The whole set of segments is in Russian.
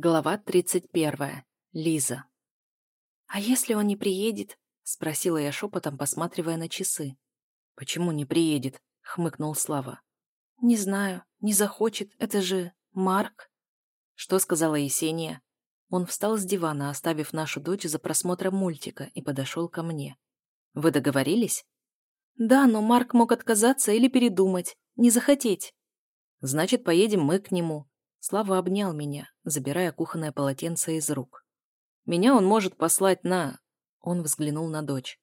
Глава 31. Лиза. «А если он не приедет?» — спросила я шепотом, посматривая на часы. «Почему не приедет?» — хмыкнул Слава. «Не знаю, не захочет, это же Марк». Что сказала Есения? Он встал с дивана, оставив нашу дочь за просмотром мультика, и подошел ко мне. «Вы договорились?» «Да, но Марк мог отказаться или передумать, не захотеть». «Значит, поедем мы к нему». Слава обнял меня, забирая кухонное полотенце из рук. «Меня он может послать на...» Он взглянул на дочь.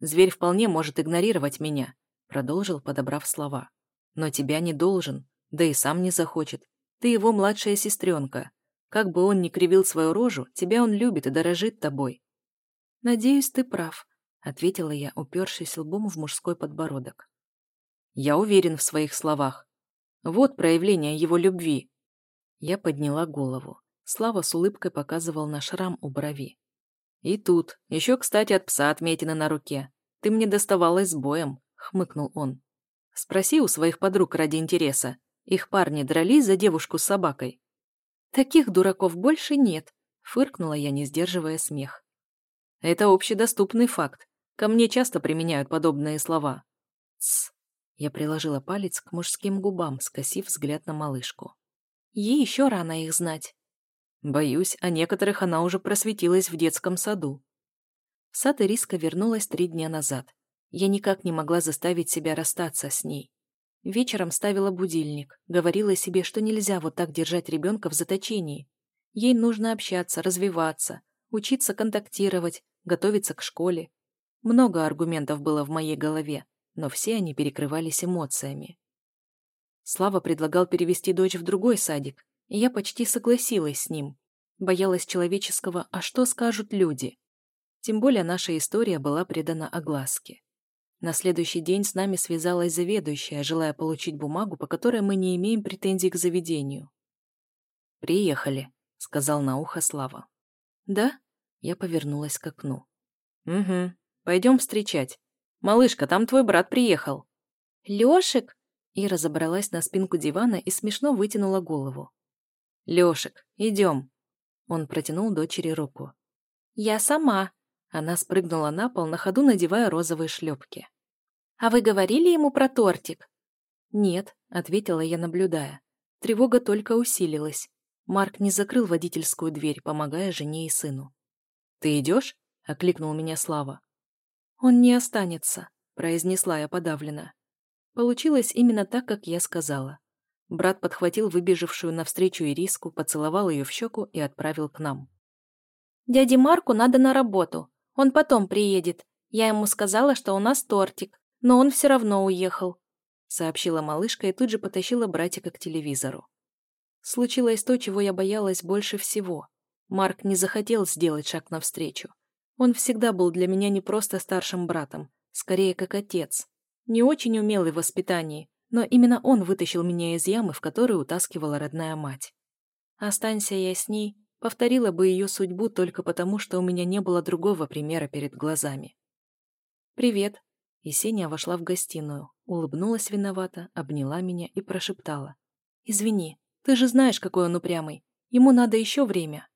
«Зверь вполне может игнорировать меня», продолжил, подобрав слова. «Но тебя не должен, да и сам не захочет. Ты его младшая сестренка. Как бы он ни кривил свою рожу, тебя он любит и дорожит тобой». «Надеюсь, ты прав», — ответила я, упершись лбом в мужской подбородок. «Я уверен в своих словах. Вот проявление его любви». Я подняла голову. Слава с улыбкой показывал на шрам у брови. «И тут. Еще, кстати, от пса отметина на руке. Ты мне доставалась с боем», — хмыкнул он. «Спроси у своих подруг ради интереса. Их парни дрались за девушку с собакой?» «Таких дураков больше нет», — фыркнула я, не сдерживая смех. «Это общедоступный факт. Ко мне часто применяют подобные слова». «Тсс». Я приложила палец к мужским губам, скосив взгляд на малышку. Ей еще рано их знать. Боюсь, о некоторых она уже просветилась в детском саду. В сад Ириска вернулась три дня назад. Я никак не могла заставить себя расстаться с ней. Вечером ставила будильник, говорила себе, что нельзя вот так держать ребенка в заточении. Ей нужно общаться, развиваться, учиться контактировать, готовиться к школе. Много аргументов было в моей голове, но все они перекрывались эмоциями. Слава предлагал перевести дочь в другой садик, и я почти согласилась с ним. Боялась человеческого «а что скажут люди?». Тем более наша история была предана огласке. На следующий день с нами связалась заведующая, желая получить бумагу, по которой мы не имеем претензий к заведению. «Приехали», — сказал на ухо Слава. «Да?» — я повернулась к окну. «Угу. Пойдем встречать. Малышка, там твой брат приехал». «Лешек?» Ира забралась на спинку дивана и смешно вытянула голову. «Лешек, идем!» Он протянул дочери руку. «Я сама!» Она спрыгнула на пол, на ходу надевая розовые шлепки. «А вы говорили ему про тортик?» «Нет», — ответила я, наблюдая. Тревога только усилилась. Марк не закрыл водительскую дверь, помогая жене и сыну. «Ты идешь?» — окликнул меня Слава. «Он не останется», — произнесла я подавленно. Получилось именно так, как я сказала. Брат подхватил выбежавшую навстречу Ириску, поцеловал ее в щеку и отправил к нам. «Дяде Марку надо на работу. Он потом приедет. Я ему сказала, что у нас тортик, но он все равно уехал», сообщила малышка и тут же потащила братика к телевизору. Случилось то, чего я боялась больше всего. Марк не захотел сделать шаг навстречу. Он всегда был для меня не просто старшим братом, скорее как отец. Не очень умелый в воспитании, но именно он вытащил меня из ямы, в которую утаскивала родная мать. Останься я с ней, повторила бы ее судьбу только потому, что у меня не было другого примера перед глазами. «Привет!» Есения вошла в гостиную, улыбнулась виновато, обняла меня и прошептала. «Извини, ты же знаешь, какой он упрямый. Ему надо еще время».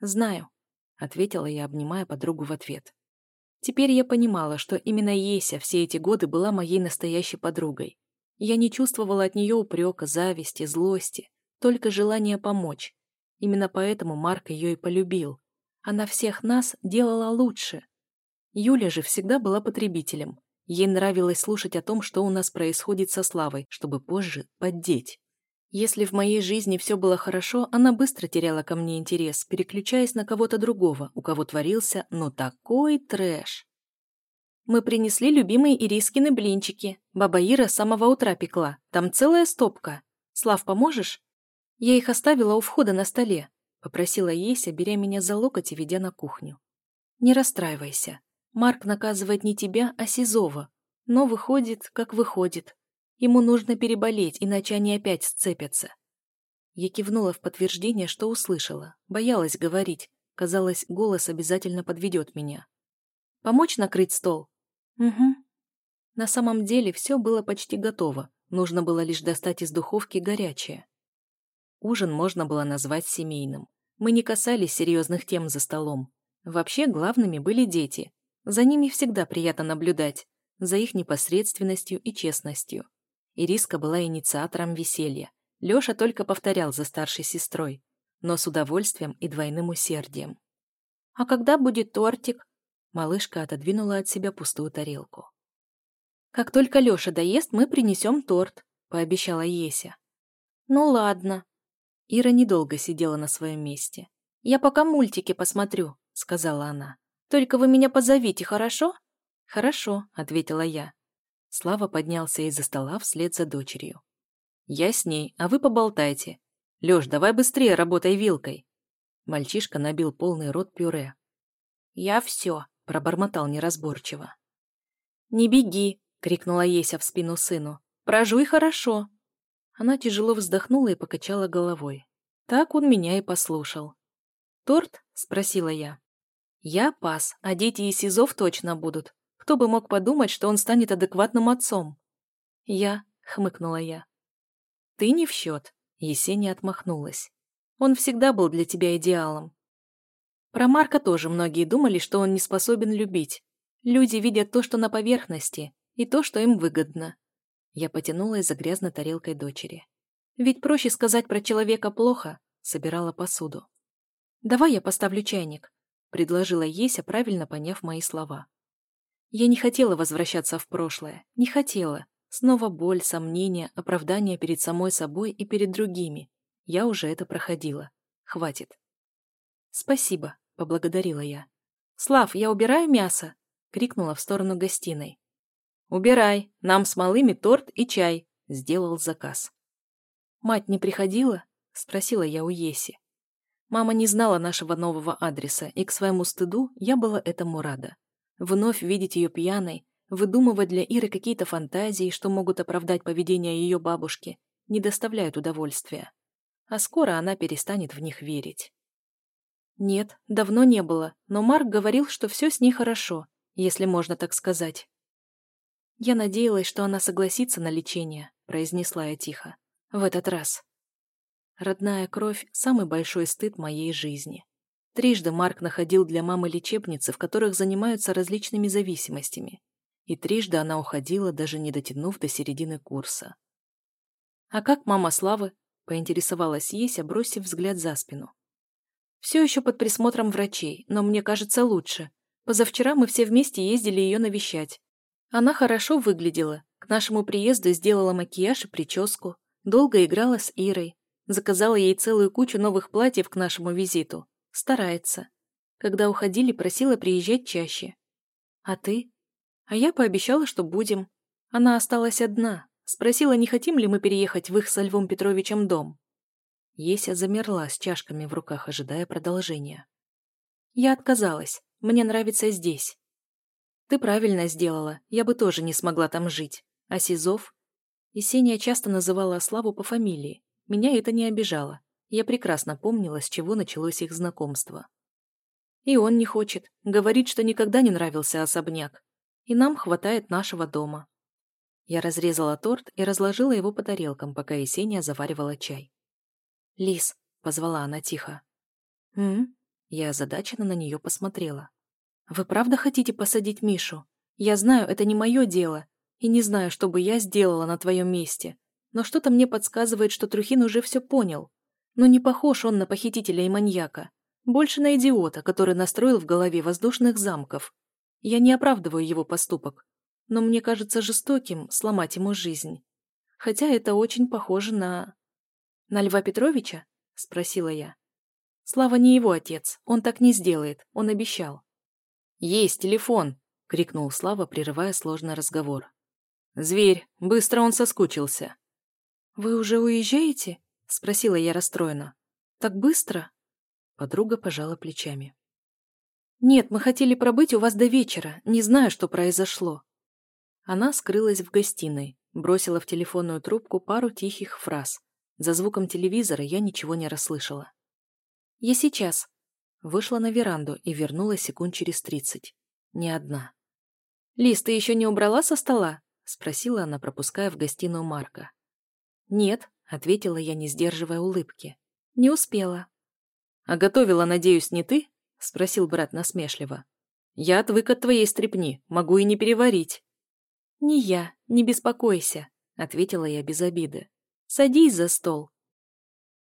«Знаю», — ответила я, обнимая подругу в ответ. Теперь я понимала, что именно Еся все эти годы была моей настоящей подругой. Я не чувствовала от нее упрека, зависти, злости, только желание помочь. Именно поэтому Марк ее и полюбил. Она всех нас делала лучше. Юля же всегда была потребителем. Ей нравилось слушать о том, что у нас происходит со Славой, чтобы позже поддеть. Если в моей жизни все было хорошо, она быстро теряла ко мне интерес, переключаясь на кого-то другого, у кого творился, ну такой трэш. Мы принесли любимые Ирискины блинчики. Баба Ира с самого утра пекла. Там целая стопка. Слав, поможешь? Я их оставила у входа на столе. Попросила Еся, беря меня за локоть и ведя на кухню. Не расстраивайся. Марк наказывает не тебя, а Сизова. Но выходит, как выходит. Ему нужно переболеть, иначе они опять сцепятся. Я кивнула в подтверждение, что услышала. Боялась говорить. Казалось, голос обязательно подведет меня. «Помочь накрыть стол?» «Угу». На самом деле все было почти готово. Нужно было лишь достать из духовки горячее. Ужин можно было назвать семейным. Мы не касались серьезных тем за столом. Вообще главными были дети. За ними всегда приятно наблюдать, за их непосредственностью и честностью. Ириска была инициатором веселья. Лёша только повторял за старшей сестрой, но с удовольствием и двойным усердием. «А когда будет тортик?» Малышка отодвинула от себя пустую тарелку. «Как только Лёша доест, мы принесем торт», — пообещала Еся. «Ну ладно». Ира недолго сидела на своем месте. «Я пока мультики посмотрю», — сказала она. «Только вы меня позовите, хорошо?» «Хорошо», — ответила я. Слава поднялся из-за стола вслед за дочерью. «Я с ней, а вы поболтайте. Лёш, давай быстрее работай вилкой». Мальчишка набил полный рот пюре. «Я всё», — пробормотал неразборчиво. «Не беги», — крикнула Еся в спину сыну. «Прожуй хорошо». Она тяжело вздохнула и покачала головой. Так он меня и послушал. «Торт?» — спросила я. «Я пас, а дети из СИЗОВ точно будут. Кто бы мог подумать, что он станет адекватным отцом?» «Я», — хмыкнула я. «Ты не в счет», — Есения отмахнулась. «Он всегда был для тебя идеалом. Про Марка тоже многие думали, что он не способен любить. Люди видят то, что на поверхности, и то, что им выгодно. Я потянулась за грязной тарелкой дочери. Ведь проще сказать про человека плохо, собирала посуду. «Давай я поставлю чайник», — предложила Еся, правильно поняв мои слова. Я не хотела возвращаться в прошлое, не хотела. Снова боль, сомнения, оправдания перед самой собой и перед другими. Я уже это проходила. Хватит. «Спасибо», — поблагодарила я. «Слав, я убираю мясо?» — крикнула в сторону гостиной. «Убирай, нам с малыми торт и чай», — сделал заказ. «Мать не приходила?» — спросила я у Еси. Мама не знала нашего нового адреса, и к своему стыду я была этому рада. Вновь видеть ее пьяной, выдумывать для Иры какие-то фантазии, что могут оправдать поведение ее бабушки, не доставляют удовольствия. А скоро она перестанет в них верить. Нет, давно не было, но Марк говорил, что все с ней хорошо, если можно так сказать. Я надеялась, что она согласится на лечение, произнесла я тихо. В этот раз. Родная кровь – самый большой стыд моей жизни. Трижды Марк находил для мамы лечебницы, в которых занимаются различными зависимостями. И трижды она уходила, даже не дотянув до середины курса. «А как мама Славы?» – поинтересовалась Еся, бросив взгляд за спину. «Все еще под присмотром врачей, но мне кажется лучше. Позавчера мы все вместе ездили ее навещать. Она хорошо выглядела, к нашему приезду сделала макияж и прическу, Долго играла с Ирой. Заказала ей целую кучу новых платьев к нашему визиту. Старается. Когда уходили, просила приезжать чаще. А ты? А я пообещала, что будем. Она осталась одна. Спросила, не хотим ли мы переехать в их со Львом Петровичем дом. Еся замерла с чашками в руках, ожидая продолжения. Я отказалась. Мне нравится здесь. Ты правильно сделала. Я бы тоже не смогла там жить. А Сизов? Есения часто называла Славу по фамилии. Меня это не обижало. Я прекрасно помнила, с чего началось их знакомство. И он не хочет. Говорит, что никогда не нравился особняк. И нам хватает нашего дома. Я разрезала торт и разложила его по тарелкам, пока Есения заваривала чай. «Лис», — позвала она тихо. «М?», Я озадаченно на нее посмотрела. «Вы правда хотите посадить Мишу? Я знаю, это не мое дело, и не знаю, что бы я сделала на твоем месте. Но что-то мне подсказывает, что Трухин уже все понял. Но не похож он на похитителя и маньяка. Больше на идиота, который настроил в голове воздушных замков. Я не оправдываю его поступок. Но мне кажется жестоким сломать ему жизнь. Хотя это очень похоже на... «На Льва Петровича?» – спросила я. Слава не его отец, он так не сделает, он обещал. «Есть телефон!» – крикнул Слава, прерывая сложный разговор. Зверь, быстро он соскучился. «Вы уже уезжаете?» — спросила я расстроенно. «Так быстро?» Подруга пожала плечами. «Нет, мы хотели пробыть у вас до вечера, не знаю, что произошло». Она скрылась в гостиной, бросила в телефонную трубку пару тихих фраз. За звуком телевизора я ничего не расслышала. «Я сейчас». Вышла на веранду и вернулась секунд через тридцать. Не одна. «Лиз, ты еще не убрала со стола?» — спросила она, пропуская в гостиную Марка. «Нет», — ответила я, не сдерживая улыбки. «Не успела». «А готовила, надеюсь, не ты?» — спросил брат насмешливо. «Я отвык от твоей стрепни, могу и не переварить». «Не я, не беспокойся», — ответила я без обиды. «Садись за стол».